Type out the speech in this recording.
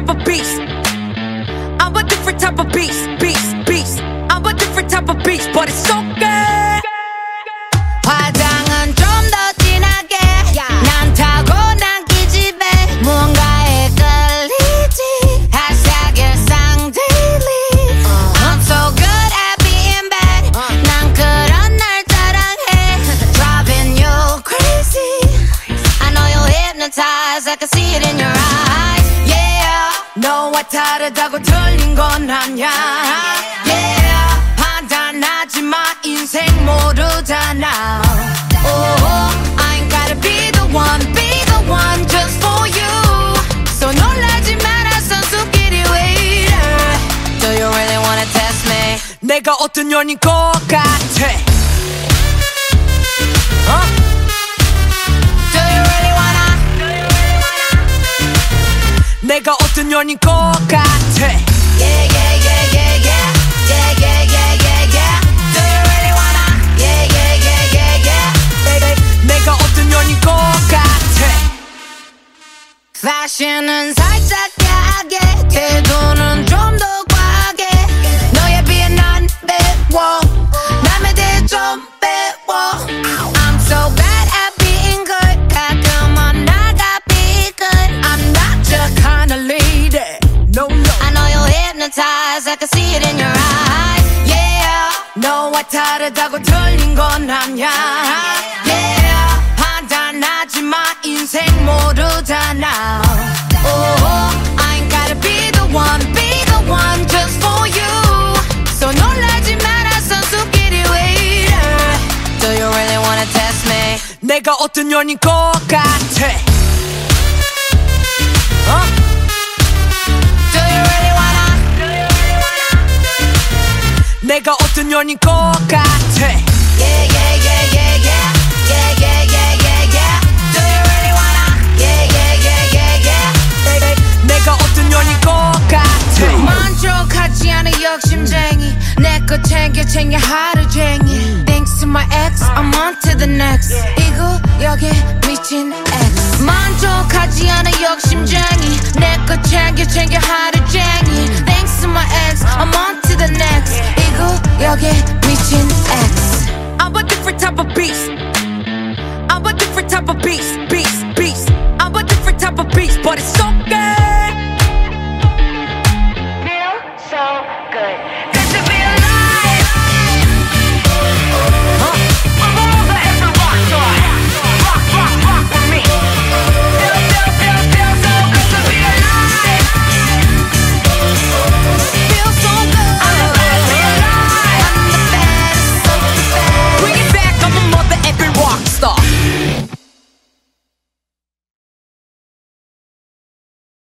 type of beast. I'm a different type of beast, beast, beast. I'm a different type of beast, but it's so good. 화장은 좀 더 진하게 난 타고난 기집애 무언가에 끌리지 hashtag 일상 daily I'm so good at being bad 난 그런 날 자랑해 driving you crazy I know you're hypnotized I can see 너와 다르다고 틀린 건 아냐 yeah 판단하지 마 인생 모르잖아 oh, I ain't gotta be the one be the one just for you So 놀라지 마라 선수끼리 왜 이래 Do you really wanna test me 내가 어떤 년인 것 같아 어? 내가 어떤 년인 것 같아 Yeah yeah yeah yeah yeah Yeah yeah yeah yeah yeah Do you really wanna Yeah yeah yeah yeah yeah 내가 어떤 년인 것 같아 Fashion은 살짝 야하게 태도는 좀더 과하게 너에 비해 난 배워 남에 대해 좀 배워 eyes Yeah 너와 다르다고 틀린 건 아냐 Yeah 판단하지 마 인생 모르잖아 Oh I ain't gotta be the one be the one just for you So 놀라지 마라 선수끼리 왜 이래 Do you really wanna test me 내가 어떤 년인 것 같아 것 같아 만족하지 않은 욕심쟁이 내거 챙겨 챙겨 하루쟁이 Thanks to my ex I'm on to the next 이 구역에 미친 ex 만족하지 않은 욕심쟁이 내거 챙겨 챙겨 하루쟁이 Thanks to my ex I'm on 이 구역에 미친 ex I'm a different type of beast I'm a different type of beast, beast, beast. I'm a different type of beast, but it's so